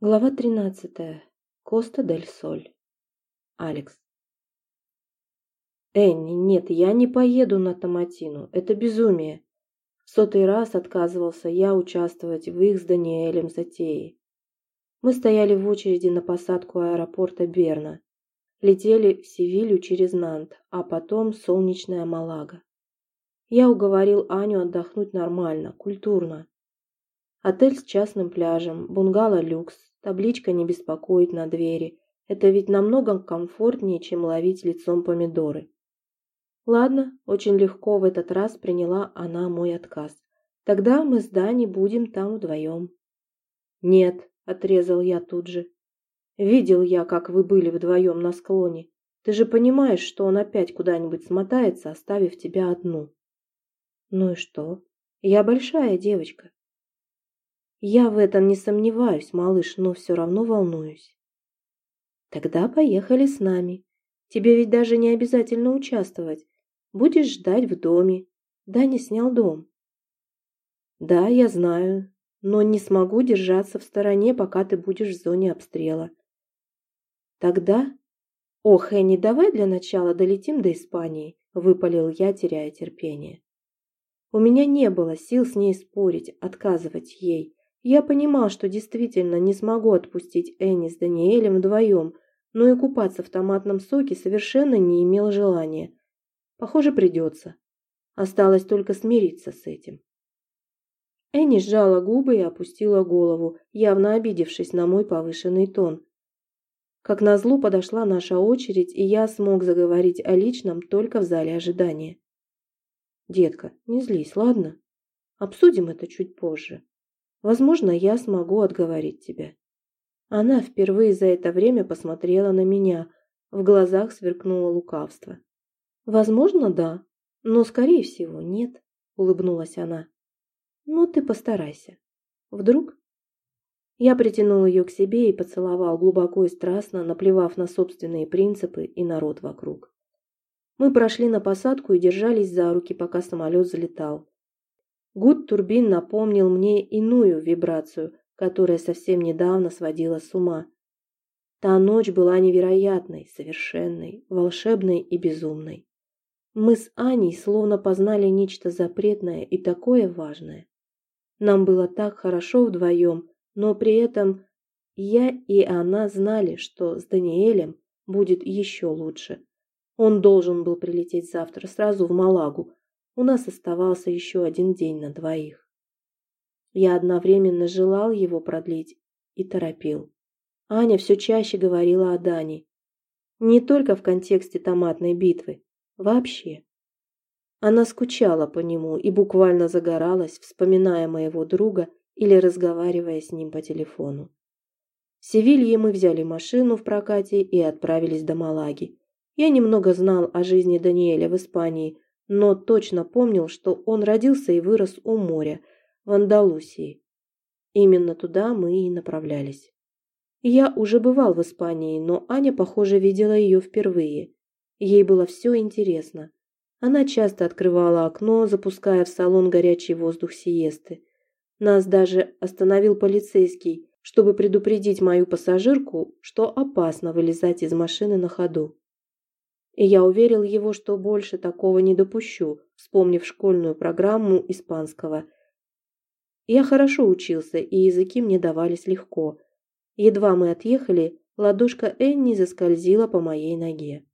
Глава 13. Коста дель Соль. Алекс. Энни, нет, я не поеду на Томатину. Это безумие. В сотый раз отказывался я участвовать в их с Даниэлем затее. Мы стояли в очереди на посадку аэропорта Берна. Летели в Севилью через Нант, а потом солнечная Малага. Я уговорил Аню отдохнуть нормально, культурно. Отель с частным пляжем, бунгало люкс, Табличка не беспокоит на двери. Это ведь намного комфортнее, чем ловить лицом помидоры. Ладно, очень легко в этот раз приняла она мой отказ. Тогда мы с Дани будем там вдвоем. Нет, отрезал я тут же. Видел я, как вы были вдвоем на склоне. Ты же понимаешь, что он опять куда-нибудь смотается, оставив тебя одну. Ну и что? Я большая девочка. Я в этом не сомневаюсь, малыш, но все равно волнуюсь. Тогда поехали с нами. Тебе ведь даже не обязательно участвовать. Будешь ждать в доме. Даня снял дом. Да, я знаю, но не смогу держаться в стороне, пока ты будешь в зоне обстрела. Тогда... Ох, Энни, давай для начала долетим до Испании, выпалил я, теряя терпение. У меня не было сил с ней спорить, отказывать ей. Я понимал, что действительно не смогу отпустить Энни с Даниэлем вдвоем, но и купаться в томатном соке совершенно не имел желания. Похоже, придется. Осталось только смириться с этим. Энни сжала губы и опустила голову, явно обидевшись на мой повышенный тон. Как назло подошла наша очередь, и я смог заговорить о личном только в зале ожидания. «Детка, не злись, ладно? Обсудим это чуть позже». Возможно, я смогу отговорить тебя. Она впервые за это время посмотрела на меня, в глазах сверкнуло лукавство. Возможно, да, но, скорее всего, нет, улыбнулась она. Но ты постарайся. Вдруг? Я притянул ее к себе и поцеловал глубоко и страстно, наплевав на собственные принципы и народ вокруг. Мы прошли на посадку и держались за руки, пока самолет залетал. Гуд турбин напомнил мне иную вибрацию, которая совсем недавно сводила с ума. Та ночь была невероятной, совершенной, волшебной и безумной. Мы с Аней словно познали нечто запретное и такое важное. Нам было так хорошо вдвоем, но при этом я и она знали, что с Даниэлем будет еще лучше. Он должен был прилететь завтра сразу в Малагу, у нас оставался еще один день на двоих. Я одновременно желал его продлить и торопил. Аня все чаще говорила о Дане. Не только в контексте томатной битвы, вообще. Она скучала по нему и буквально загоралась, вспоминая моего друга или разговаривая с ним по телефону. В Севилье мы взяли машину в прокате и отправились до Малаги. Я немного знал о жизни Даниэля в Испании, но точно помнил, что он родился и вырос у моря, в Андалусии. Именно туда мы и направлялись. Я уже бывал в Испании, но Аня, похоже, видела ее впервые. Ей было все интересно. Она часто открывала окно, запуская в салон горячий воздух сиесты. Нас даже остановил полицейский, чтобы предупредить мою пассажирку, что опасно вылезать из машины на ходу. И я уверил его, что больше такого не допущу, вспомнив школьную программу испанского. Я хорошо учился, и языки мне давались легко. Едва мы отъехали, ладошка Энни заскользила по моей ноге.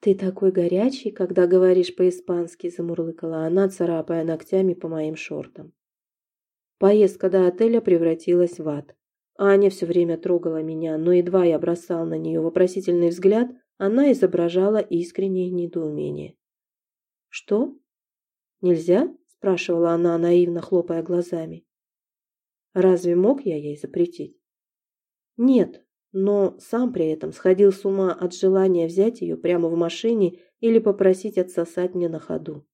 «Ты такой горячий, когда говоришь по-испански», – замурлыкала она, царапая ногтями по моим шортам. Поездка до отеля превратилась в ад. Аня все время трогала меня, но едва я бросал на нее вопросительный взгляд – она изображала искреннее недоумение. «Что? Нельзя?» – спрашивала она, наивно хлопая глазами. «Разве мог я ей запретить?» «Нет, но сам при этом сходил с ума от желания взять ее прямо в машине или попросить отсосать мне на ходу.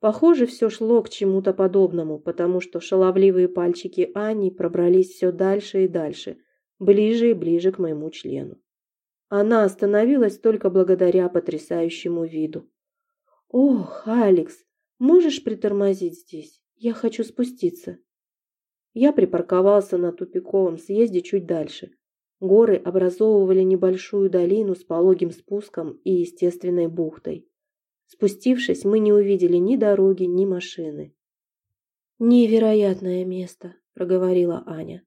Похоже, все шло к чему-то подобному, потому что шаловливые пальчики Ани пробрались все дальше и дальше, ближе и ближе к моему члену. Она остановилась только благодаря потрясающему виду. «Ох, Алекс, можешь притормозить здесь? Я хочу спуститься». Я припарковался на тупиковом съезде чуть дальше. Горы образовывали небольшую долину с пологим спуском и естественной бухтой. Спустившись, мы не увидели ни дороги, ни машины. «Невероятное место», – проговорила Аня.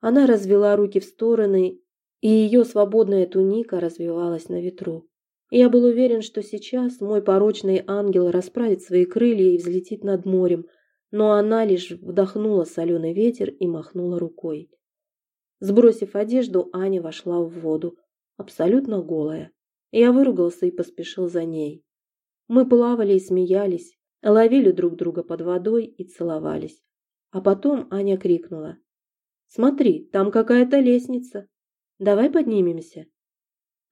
Она развела руки в стороны, и ее свободная туника развивалась на ветру. Я был уверен, что сейчас мой порочный ангел расправит свои крылья и взлетит над морем, но она лишь вдохнула соленый ветер и махнула рукой. Сбросив одежду, Аня вошла в воду, абсолютно голая. Я выругался и поспешил за ней. Мы плавали и смеялись, ловили друг друга под водой и целовались. А потом Аня крикнула. «Смотри, там какая-то лестница. Давай поднимемся».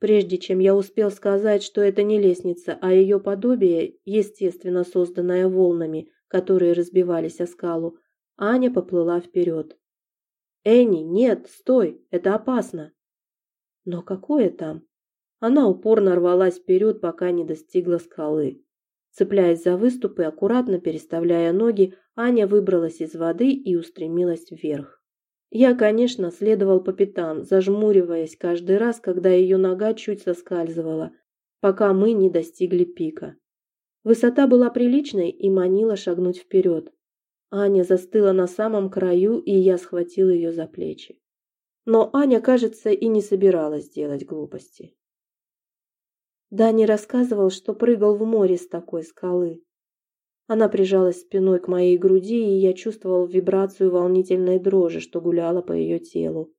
Прежде чем я успел сказать, что это не лестница, а ее подобие, естественно созданное волнами, которые разбивались о скалу, Аня поплыла вперед. «Энни, нет, стой, это опасно!» «Но какое там?» Она упорно рвалась вперед, пока не достигла скалы. Цепляясь за выступы, аккуратно переставляя ноги, Аня выбралась из воды и устремилась вверх. Я, конечно, следовал по пятам, зажмуриваясь каждый раз, когда ее нога чуть соскальзывала, пока мы не достигли пика. Высота была приличной и манила шагнуть вперед. Аня застыла на самом краю, и я схватил ее за плечи. Но Аня, кажется, и не собиралась делать глупости. Дани рассказывал, что прыгал в море с такой скалы. Она прижалась спиной к моей груди, и я чувствовал вибрацию волнительной дрожи, что гуляла по ее телу.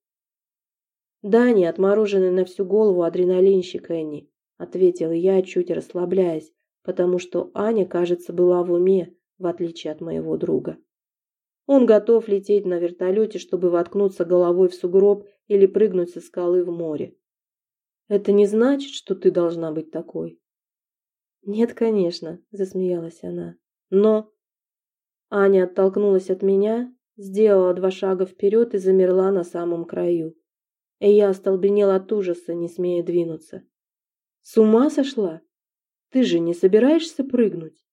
«Дани, отмороженный на всю голову адреналинщик Энни», — ответил я, чуть расслабляясь, потому что Аня, кажется, была в уме, в отличие от моего друга. Он готов лететь на вертолете, чтобы воткнуться головой в сугроб или прыгнуть со скалы в море. Это не значит, что ты должна быть такой. Нет, конечно, засмеялась она. Но... Аня оттолкнулась от меня, сделала два шага вперед и замерла на самом краю. И я остолбенел от ужаса, не смея двинуться. С ума сошла? Ты же не собираешься прыгнуть?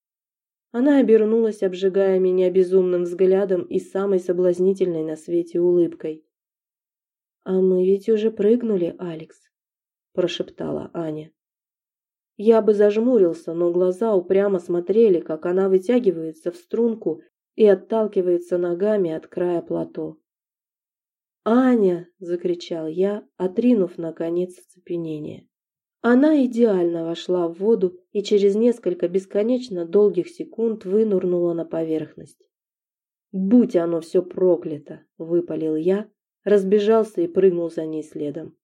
Она обернулась, обжигая меня безумным взглядом и самой соблазнительной на свете улыбкой. «А мы ведь уже прыгнули, Алекс прошептала Аня. Я бы зажмурился, но глаза упрямо смотрели, как она вытягивается в струнку и отталкивается ногами от края плато. «Аня!» – закричал я, отринув, наконец, оцепенение. Она идеально вошла в воду и через несколько бесконечно долгих секунд вынурнула на поверхность. «Будь оно все проклято!» – выпалил я, разбежался и прыгнул за ней следом.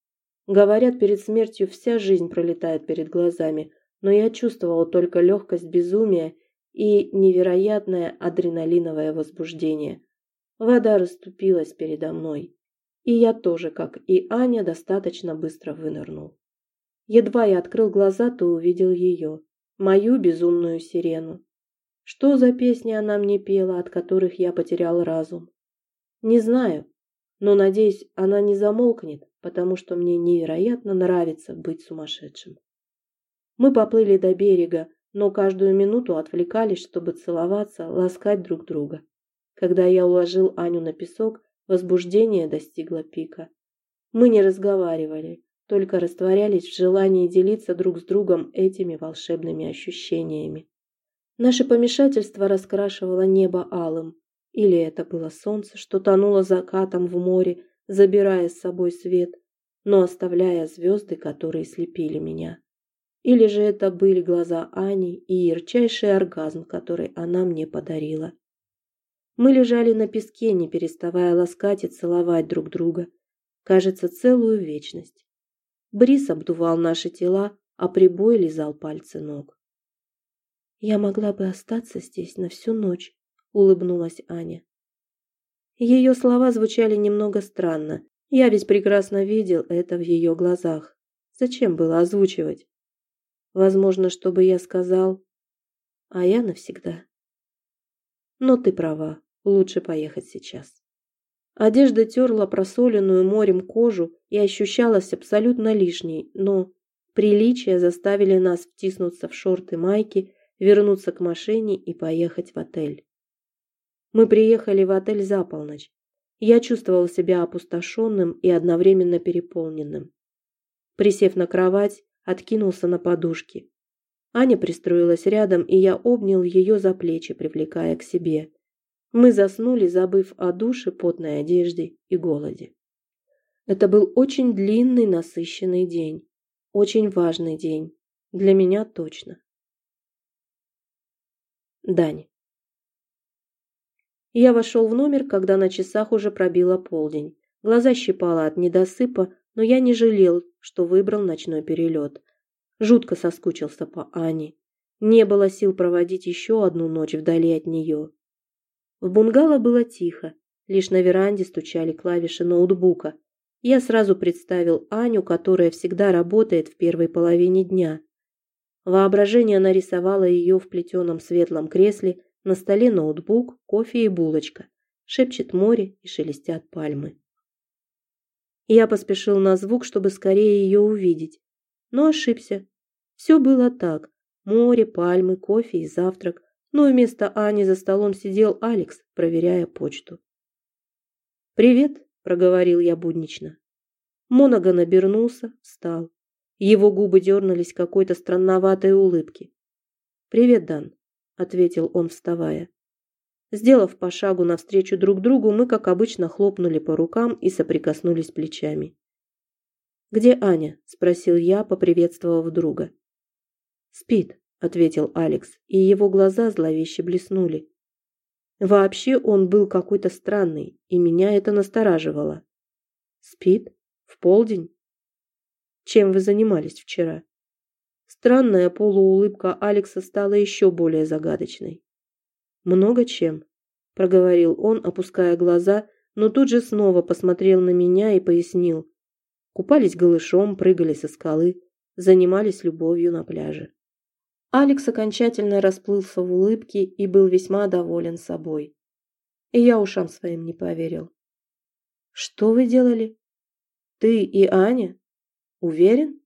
Говорят, перед смертью вся жизнь пролетает перед глазами, но я чувствовала только легкость безумия и невероятное адреналиновое возбуждение. Вода расступилась передо мной, и я тоже, как и Аня, достаточно быстро вынырнул. Едва я открыл глаза, то увидел ее, мою безумную сирену. Что за песни она мне пела, от которых я потерял разум? Не знаю, но, надеюсь, она не замолкнет, потому что мне невероятно нравится быть сумасшедшим. Мы поплыли до берега, но каждую минуту отвлекались, чтобы целоваться, ласкать друг друга. Когда я уложил Аню на песок, возбуждение достигло пика. Мы не разговаривали, только растворялись в желании делиться друг с другом этими волшебными ощущениями. Наше помешательство раскрашивало небо алым. Или это было солнце, что тонуло закатом в море, забирая с собой свет, но оставляя звезды, которые слепили меня. Или же это были глаза Ани и ярчайший оргазм, который она мне подарила. Мы лежали на песке, не переставая ласкать и целовать друг друга. Кажется, целую вечность. Брис обдувал наши тела, а прибой лизал пальцы ног. «Я могла бы остаться здесь на всю ночь», — улыбнулась Аня. Ее слова звучали немного странно. Я ведь прекрасно видел это в ее глазах. Зачем было озвучивать? Возможно, чтобы я сказал, а я навсегда. Но ты права, лучше поехать сейчас. Одежда терла просоленную морем кожу и ощущалась абсолютно лишней, но приличия заставили нас втиснуться в шорты майки, вернуться к машине и поехать в отель. Мы приехали в отель за полночь. Я чувствовал себя опустошенным и одновременно переполненным. Присев на кровать, откинулся на подушки. Аня пристроилась рядом, и я обнял ее за плечи, привлекая к себе. Мы заснули, забыв о душе, потной одежде и голоде. Это был очень длинный, насыщенный день. Очень важный день. Для меня точно. Дань. Я вошел в номер, когда на часах уже пробило полдень. Глаза щипало от недосыпа, но я не жалел, что выбрал ночной перелет. Жутко соскучился по Ане. Не было сил проводить еще одну ночь вдали от нее. В бунгало было тихо, лишь на веранде стучали клавиши ноутбука. Я сразу представил Аню, которая всегда работает в первой половине дня. Воображение нарисовало ее в плетеном светлом кресле, на столе ноутбук, кофе и булочка. Шепчет море и шелестят пальмы. Я поспешил на звук, чтобы скорее ее увидеть. Но ошибся. Все было так. Море, пальмы, кофе и завтрак. Но вместо Ани за столом сидел Алекс, проверяя почту. «Привет», – проговорил я буднично. Монаган обернулся, встал. Его губы дернулись какой-то странноватой улыбки. «Привет, Дан», – ответил он, вставая. Сделав по шагу навстречу друг другу, мы, как обычно, хлопнули по рукам и соприкоснулись плечами. «Где Аня?» – спросил я, поприветствовав друга. «Спит», – ответил Алекс, и его глаза зловеще блеснули. Вообще он был какой-то странный, и меня это настораживало. «Спит? В полдень?» «Чем вы занимались вчера?» Странная полуулыбка Алекса стала еще более загадочной. «Много чем», – проговорил он, опуская глаза, но тут же снова посмотрел на меня и пояснил. Купались голышом, прыгали со скалы, занимались любовью на пляже. Алекс окончательно расплылся в улыбке и был весьма доволен собой. И я ушам своим не поверил. «Что вы делали? Ты и Аня? Уверен?»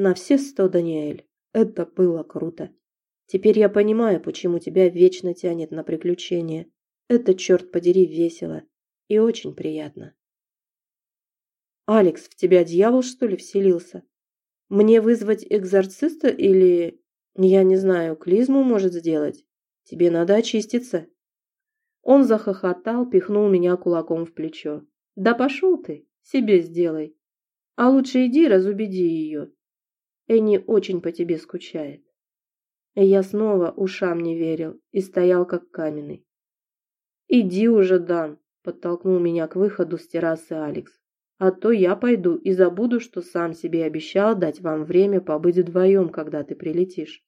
«На все сто, Даниэль. Это было круто. Теперь я понимаю, почему тебя вечно тянет на приключения. Это, черт подери, весело и очень приятно. «Алекс, в тебя дьявол, что ли, вселился? Мне вызвать экзорциста или, я не знаю, клизму может сделать? Тебе надо очиститься». Он захохотал, пихнул меня кулаком в плечо. «Да пошел ты, себе сделай. А лучше иди разубеди ее. Энни очень по тебе скучает». Я снова ушам не верил и стоял как каменный. «Иди уже, Дан!» – подтолкнул меня к выходу с террасы Алекс. «А то я пойду и забуду, что сам себе обещал дать вам время побыть вдвоем, когда ты прилетишь».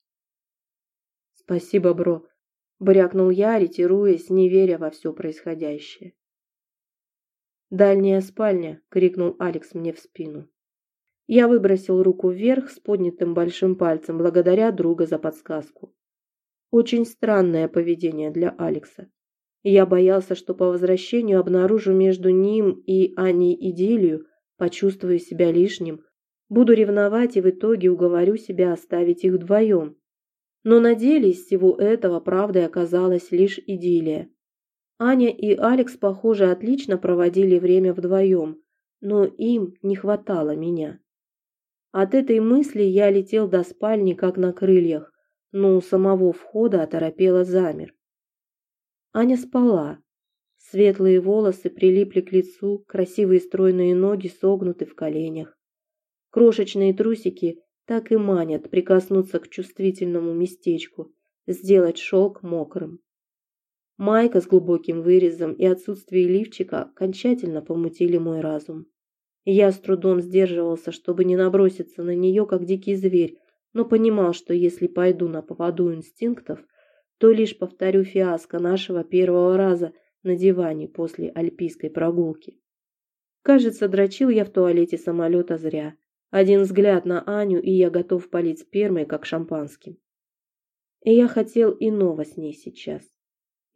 «Спасибо, бро!» – брякнул я, ретируясь, не веря во все происходящее. «Дальняя спальня!» – крикнул Алекс мне в спину. Я выбросил руку вверх с поднятым большим пальцем, благодаря друга за подсказку. Очень странное поведение для Алекса. Я боялся, что по возвращению обнаружу между ним и Аней идиллию, почувствую себя лишним, буду ревновать и в итоге уговорю себя оставить их вдвоем. Но на деле из всего этого правдой оказалась лишь идиллия. Аня и Алекс, похоже, отлично проводили время вдвоем, но им не хватало меня. От этой мысли я летел до спальни, как на крыльях, но у самого входа оторопело замер. Аня спала. Светлые волосы прилипли к лицу, красивые стройные ноги согнуты в коленях. Крошечные трусики так и манят прикоснуться к чувствительному местечку, сделать шелк мокрым. Майка с глубоким вырезом и отсутствие лифчика окончательно помутили мой разум. Я с трудом сдерживался, чтобы не наброситься на нее, как дикий зверь, но понимал, что если пойду на поводу инстинктов, то лишь повторю фиаско нашего первого раза на диване после альпийской прогулки. Кажется, дрочил я в туалете самолета зря. Один взгляд на Аню, и я готов полить спермой, как шампанским. И я хотел иного с ней сейчас.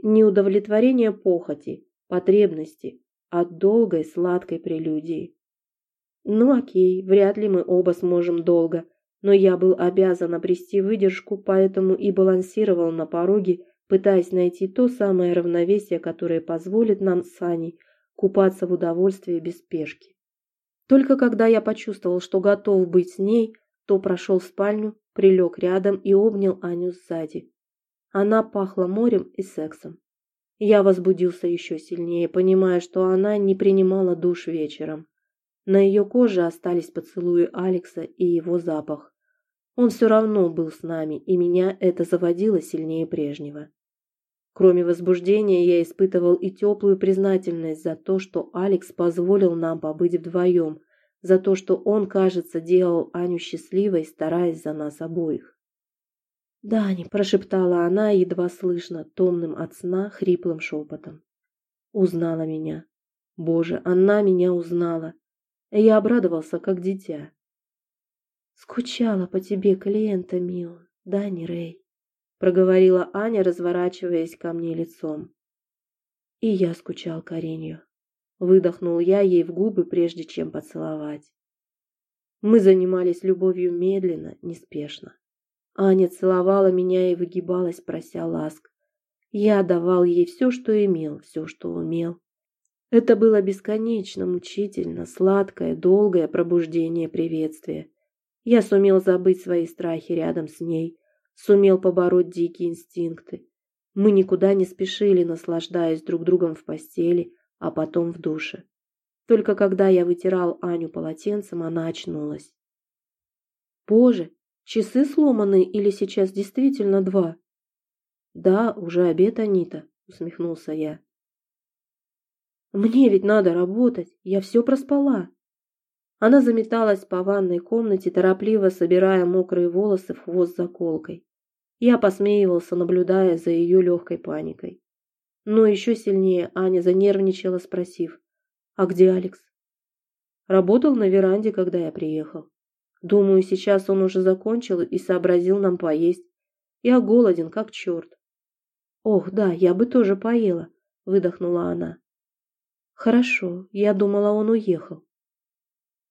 Не удовлетворение похоти, потребности, а долгой сладкой прелюдии. Ну окей, вряд ли мы оба сможем долго, но я был обязан обрести выдержку, поэтому и балансировал на пороге, пытаясь найти то самое равновесие, которое позволит нам с Аней купаться в удовольствии без спешки. Только когда я почувствовал, что готов быть с ней, то прошел в спальню, прилег рядом и обнял Аню сзади. Она пахла морем и сексом. Я возбудился еще сильнее, понимая, что она не принимала душ вечером. На ее коже остались поцелуи Алекса и его запах. Он все равно был с нами, и меня это заводило сильнее прежнего. Кроме возбуждения, я испытывал и теплую признательность за то, что Алекс позволил нам побыть вдвоем, за то, что он, кажется, делал Аню счастливой, стараясь за нас обоих. «Дани», – прошептала она, едва слышно, томным от сна, хриплым шепотом. Узнала меня. Боже, она меня узнала. Я обрадовался, как дитя. «Скучала по тебе, клиента Мио, Дани Рэй», – проговорила Аня, разворачиваясь ко мне лицом. И я скучал Каренью. Выдохнул я ей в губы, прежде чем поцеловать. Мы занимались любовью медленно, неспешно. Аня целовала меня и выгибалась, прося ласк. Я давал ей все, что имел, все, что умел. Это было бесконечно, мучительно, сладкое, долгое пробуждение приветствия. Я сумел забыть свои страхи рядом с ней, сумел побороть дикие инстинкты. Мы никуда не спешили, наслаждаясь друг другом в постели, а потом в душе. Только когда я вытирал Аню полотенцем, она очнулась. «Боже, часы сломаны или сейчас действительно два?» «Да, уже обед, Анита», — усмехнулся я. Мне ведь надо работать, я все проспала. Она заметалась по ванной комнате, торопливо собирая мокрые волосы в хвост заколкой. Я посмеивался, наблюдая за ее легкой паникой. Но еще сильнее Аня занервничала, спросив, «А где Алекс?» Работал на веранде, когда я приехал. Думаю, сейчас он уже закончил и сообразил нам поесть. Я голоден, как черт. «Ох, да, я бы тоже поела», — выдохнула она. Хорошо, я думала, он уехал.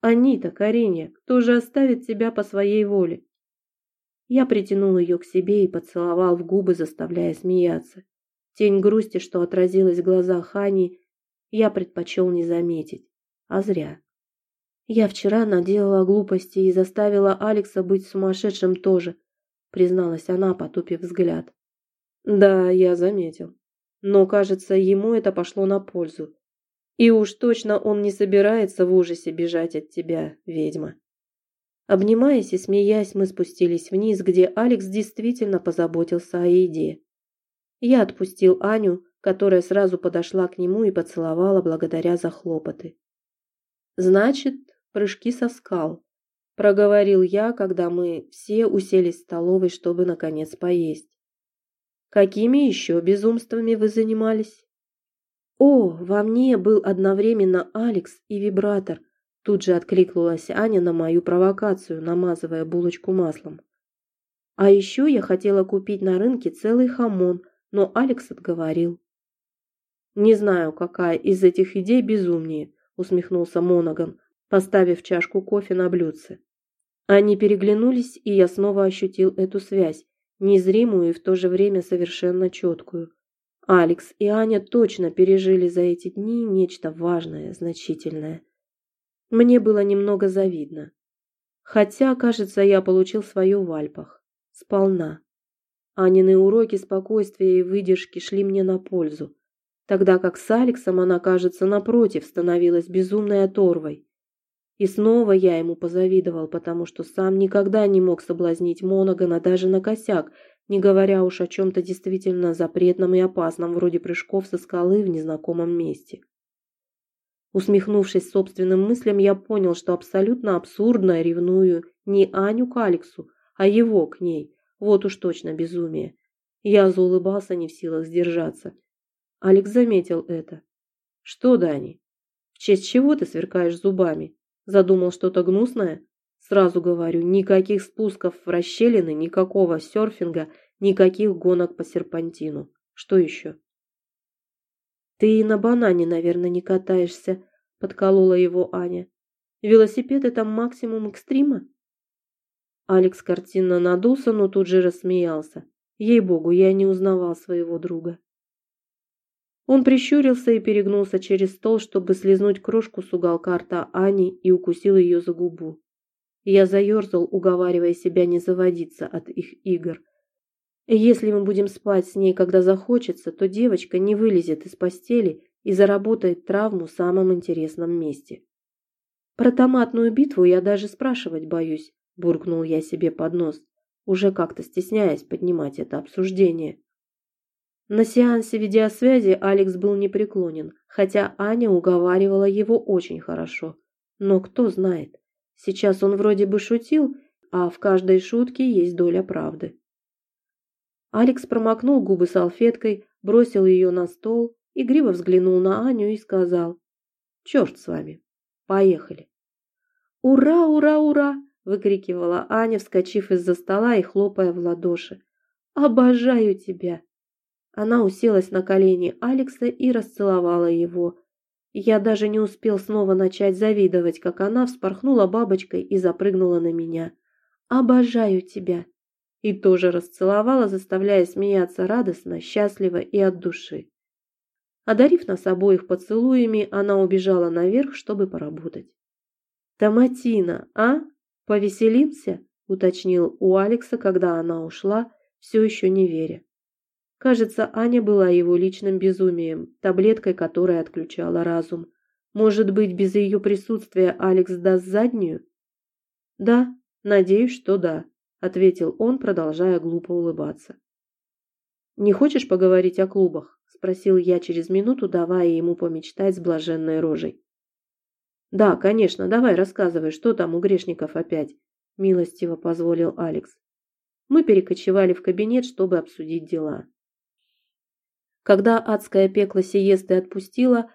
Анита, Каренья, кто же оставит тебя по своей воле? Я притянул ее к себе и поцеловал в губы, заставляя смеяться. Тень грусти, что отразилась в глазах Ани, я предпочел не заметить. А зря. Я вчера наделала глупости и заставила Алекса быть сумасшедшим тоже, призналась она, потупив взгляд. Да, я заметил. Но, кажется, ему это пошло на пользу. И уж точно он не собирается в ужасе бежать от тебя, ведьма. Обнимаясь и смеясь, мы спустились вниз, где Алекс действительно позаботился о еде. Я отпустил Аню, которая сразу подошла к нему и поцеловала благодаря за хлопоты. «Значит, прыжки со скал», – проговорил я, когда мы все уселись в столовой, чтобы, наконец, поесть. «Какими еще безумствами вы занимались?» «О, во мне был одновременно Алекс и вибратор», тут же откликнулась Аня на мою провокацию, намазывая булочку маслом. «А еще я хотела купить на рынке целый хамон, но Алекс отговорил». «Не знаю, какая из этих идей безумнее», усмехнулся Монаган, поставив чашку кофе на блюдце. Они переглянулись, и я снова ощутил эту связь, незримую и в то же время совершенно четкую. Алекс и Аня точно пережили за эти дни нечто важное, значительное. Мне было немного завидно. Хотя, кажется, я получил свое в Альпах. Сполна. Анины уроки спокойствия и выдержки шли мне на пользу, тогда как с Алексом она, кажется, напротив, становилась безумной оторвой. И снова я ему позавидовал, потому что сам никогда не мог соблазнить Моногана даже на косяк, не говоря уж о чем-то действительно запретном и опасном, вроде прыжков со скалы в незнакомом месте. Усмехнувшись собственным мыслям, я понял, что абсолютно абсурдно ревную не Аню к Алексу, а его к ней. Вот уж точно безумие. Я заулыбался, не в силах сдержаться. Алекс заметил это. «Что, Дани? В честь чего ты сверкаешь зубами? Задумал что-то гнусное?» Сразу говорю, никаких спусков в расщелины, никакого серфинга, никаких гонок по серпантину. Что еще? Ты и на банане, наверное, не катаешься, подколола его Аня. Велосипед – это максимум экстрима? Алекс картинно надулся, но тут же рассмеялся. Ей-богу, я не узнавал своего друга. Он прищурился и перегнулся через стол, чтобы слезнуть крошку с уголка рта Ани и укусил ее за губу. Я заерзал, уговаривая себя не заводиться от их игр. Если мы будем спать с ней, когда захочется, то девочка не вылезет из постели и заработает травму в самом интересном месте. Про томатную битву я даже спрашивать боюсь, буркнул я себе под нос, уже как-то стесняясь поднимать это обсуждение. На сеансе видеосвязи Алекс был непреклонен, хотя Аня уговаривала его очень хорошо. Но кто знает, сейчас он вроде бы шутил, а в каждой шутке есть доля правды. Алекс промокнул губы салфеткой, бросил ее на стол, игриво взглянул на Аню и сказал «Черт с вами, поехали». «Ура, ура, ура!» – выкрикивала Аня, вскочив из-за стола и хлопая в ладоши. «Обожаю тебя!» Она уселась на колени Алекса и расцеловала его. Я даже не успел снова начать завидовать, как она вспорхнула бабочкой и запрыгнула на меня. «Обожаю тебя!» И тоже расцеловала, заставляя смеяться радостно, счастливо и от души. Одарив нас обоих поцелуями, она убежала наверх, чтобы поработать. «Томатина, а? Повеселимся?» – уточнил у Алекса, когда она ушла, все еще не веря. Кажется, Аня была его личным безумием, таблеткой, которая отключала разум. Может быть, без ее присутствия Алекс даст заднюю? Да, надеюсь, что да, ответил он, продолжая глупо улыбаться. Не хочешь поговорить о клубах? спросил я через минуту, давая ему помечтать с блаженной рожей. Да, конечно, давай рассказывай, что там у грешников опять, милостиво позволил Алекс. Мы перекочевали в кабинет, чтобы обсудить дела. Когда адское пекло сиесты отпустило,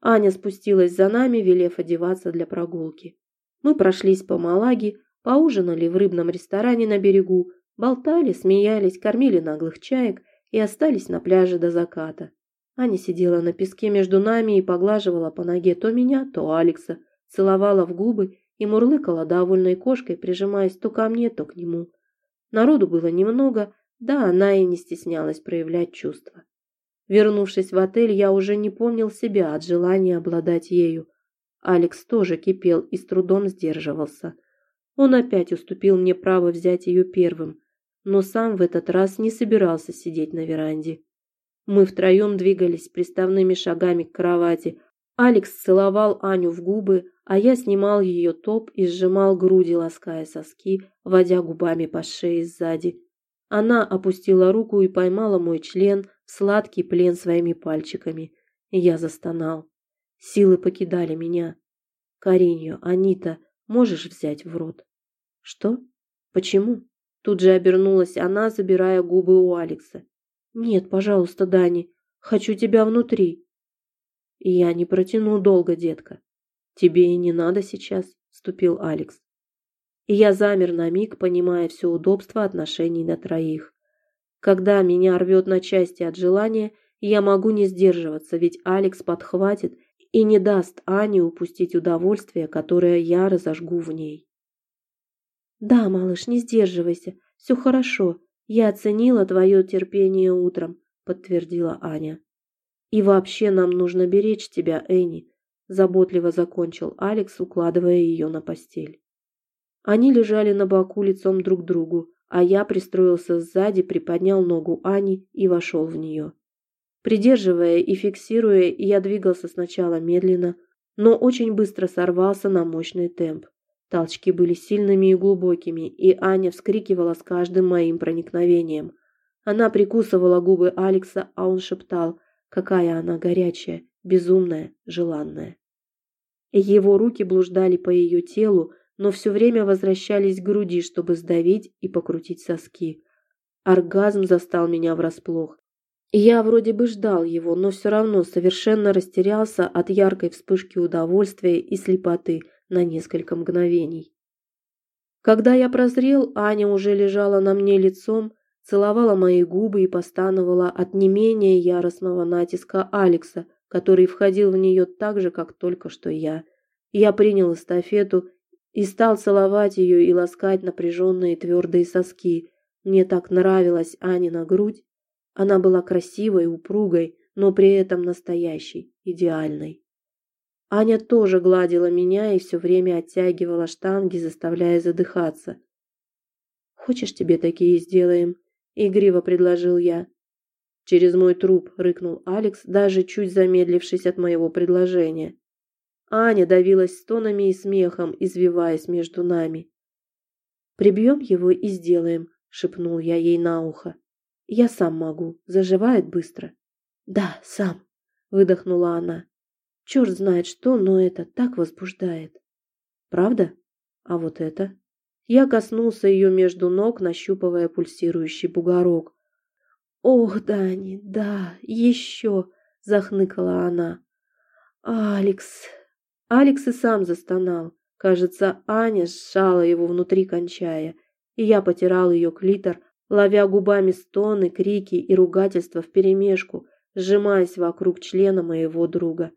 Аня спустилась за нами, велев одеваться для прогулки. Мы прошлись по Малаге, поужинали в рыбном ресторане на берегу, болтали, смеялись, кормили наглых чаек и остались на пляже до заката. Аня сидела на песке между нами и поглаживала по ноге то меня, то Алекса, целовала в губы и мурлыкала довольной кошкой, прижимаясь то ко мне, то к нему. Народу было немного, да она и не стеснялась проявлять чувства. Вернувшись в отель, я уже не помнил себя от желания обладать ею. Алекс тоже кипел и с трудом сдерживался. Он опять уступил мне право взять ее первым, но сам в этот раз не собирался сидеть на веранде. Мы втроем двигались приставными шагами к кровати. Алекс целовал Аню в губы, а я снимал ее топ и сжимал груди, лаская соски, водя губами по шее сзади. Она опустила руку и поймала мой член в сладкий плен своими пальчиками. Я застонал. Силы покидали меня. Кариньо, Анита, можешь взять в рот? Что? Почему? Тут же обернулась она, забирая губы у Алекса. Нет, пожалуйста, Дани, хочу тебя внутри. Я не протяну долго, детка. Тебе и не надо сейчас, вступил Алекс. И я замер на миг, понимая все удобство отношений на троих. Когда меня рвет на части от желания, я могу не сдерживаться, ведь Алекс подхватит и не даст Ане упустить удовольствие, которое я разожгу в ней. «Да, малыш, не сдерживайся, все хорошо. Я оценила твое терпение утром», — подтвердила Аня. «И вообще нам нужно беречь тебя, Энни», — заботливо закончил Алекс, укладывая ее на постель. Они лежали на боку лицом друг к другу, а я пристроился сзади, приподнял ногу Ани и вошел в нее. Придерживая и фиксируя, я двигался сначала медленно, но очень быстро сорвался на мощный темп. Толчки были сильными и глубокими, и Аня вскрикивала с каждым моим проникновением. Она прикусывала губы Алекса, а он шептал, какая она горячая, безумная, желанная. Его руки блуждали по ее телу, но все время возвращались к груди, чтобы сдавить и покрутить соски. Оргазм застал меня врасплох. Я вроде бы ждал его, но все равно совершенно растерялся от яркой вспышки удовольствия и слепоты на несколько мгновений. Когда я прозрел, Аня уже лежала на мне лицом, целовала мои губы и постановала от не менее яростного натиска Алекса, который входил в нее так же, как только что я. Я принял эстафету и стал целовать ее и ласкать напряженные твердые соски. Мне так нравилась Анина грудь. Она была красивой, упругой, но при этом настоящей, идеальной. Аня тоже гладила меня и все время оттягивала штанги, заставляя задыхаться. «Хочешь, тебе такие сделаем?» – игриво предложил я. «Через мой труп», – рыкнул Алекс, даже чуть замедлившись от моего предложения. Аня давилась стонами и смехом, извиваясь между нами. «Прибьем его и сделаем», – шепнул я ей на ухо. «Я сам могу. Заживает быстро». «Да, сам», – выдохнула она. «Черт знает что, но это так возбуждает». «Правда? А вот это?» Я коснулся ее между ног, нащупывая пульсирующий бугорок. «Ох, Дани, да, еще!» – захныкала она. «Алекс!» Алекс и сам застонал. Кажется, Аня сжала его внутри, кончая, и я потирал ее клитор, ловя губами стоны, крики и ругательства вперемешку, сжимаясь вокруг члена моего друга.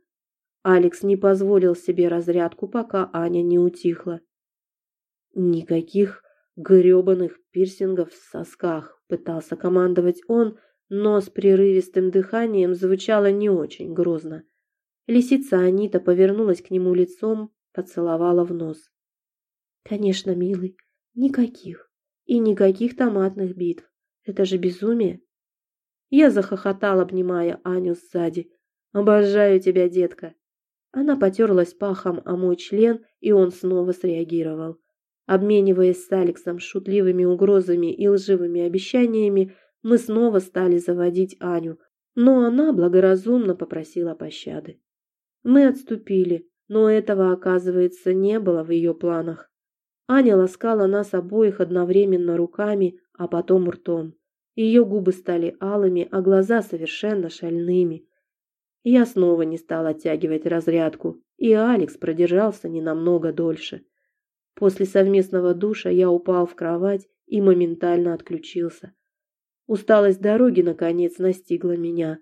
Алекс не позволил себе разрядку, пока Аня не утихла. Никаких грёбаных пирсингов в сосках, пытался командовать он, но с прерывистым дыханием звучало не очень грозно. Лисица Анита повернулась к нему лицом, поцеловала в нос. «Конечно, милый, никаких. И никаких томатных битв. Это же безумие!» Я захохотал, обнимая Аню сзади. «Обожаю тебя, детка!» Она потерлась пахом о мой член, и он снова среагировал. Обмениваясь с Алексом шутливыми угрозами и лживыми обещаниями, мы снова стали заводить Аню, но она благоразумно попросила пощады. Мы отступили, но этого, оказывается, не было в ее планах. Аня ласкала нас обоих одновременно руками, а потом ртом. Ее губы стали алыми, а глаза совершенно шальными. Я снова не стал оттягивать разрядку, и Алекс продержался не намного дольше. После совместного душа я упал в кровать и моментально отключился. Усталость дороги, наконец, настигла меня.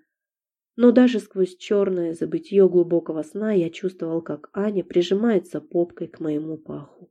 Но даже сквозь черное забытье глубокого сна я чувствовал, как Аня прижимается попкой к моему паху.